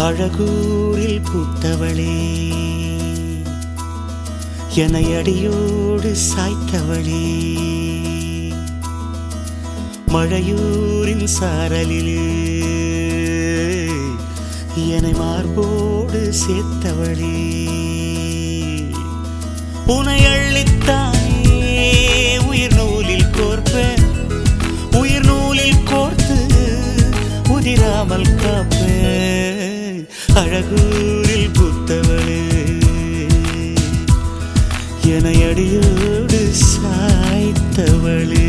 அழகூரில் பூத்தவளே. என அடியோடு சாய்த்தவளே. மழையூரின் சாரலிலே என்னை மார்போடு சேர்த்தவளே. உனை அள்ளித்தானே அடியோடு சாய்த்தவளே.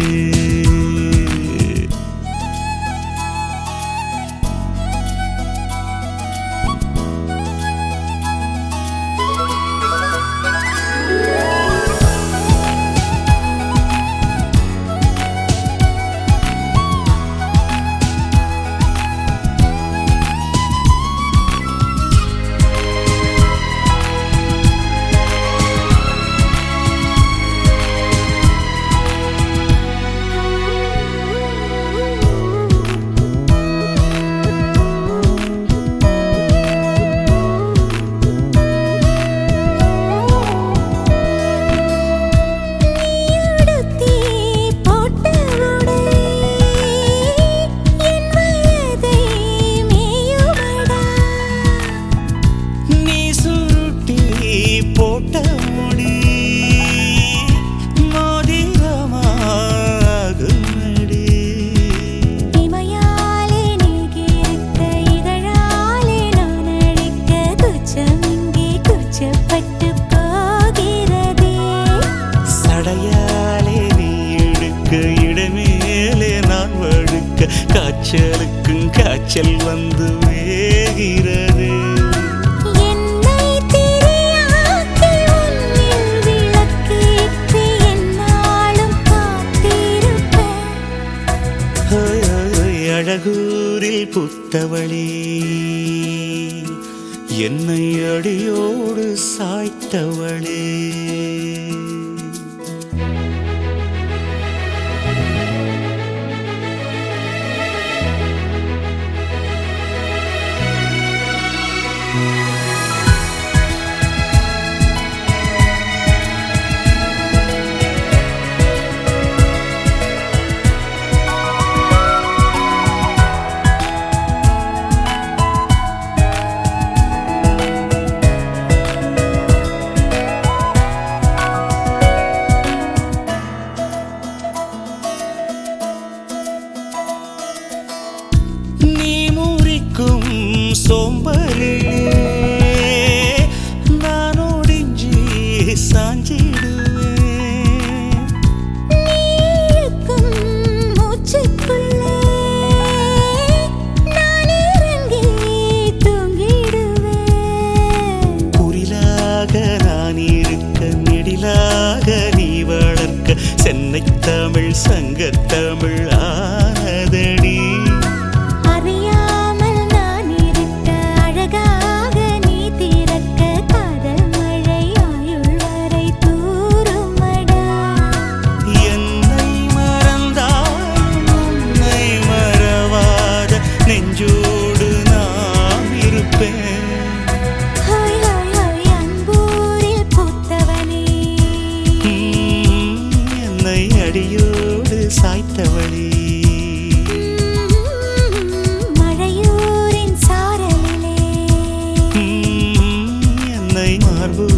குச்சம் இங்கே குச்சப்பட்டு போகிறதே. சடையாலே நீ எடுக்க இடமேலே நான் வழுக்க காய்ச்சலுக்கும் காய்ச்சல் வந்து புத்தவளே என்னை அடியோடு சாய்த்தவளே. சோம்பலிலே நான் ஒடிஞ்சி சாஞ்சிடுவேன். மூச்சுக்குள்ளே நான் இறங்கி தூங்கிடுவேன். குரிலாக நான் இருக்க நெடிலாக நீ வளர்க்க சென்னை தமிழ் சங்கத்தமிழ் ஆனதடி Harbour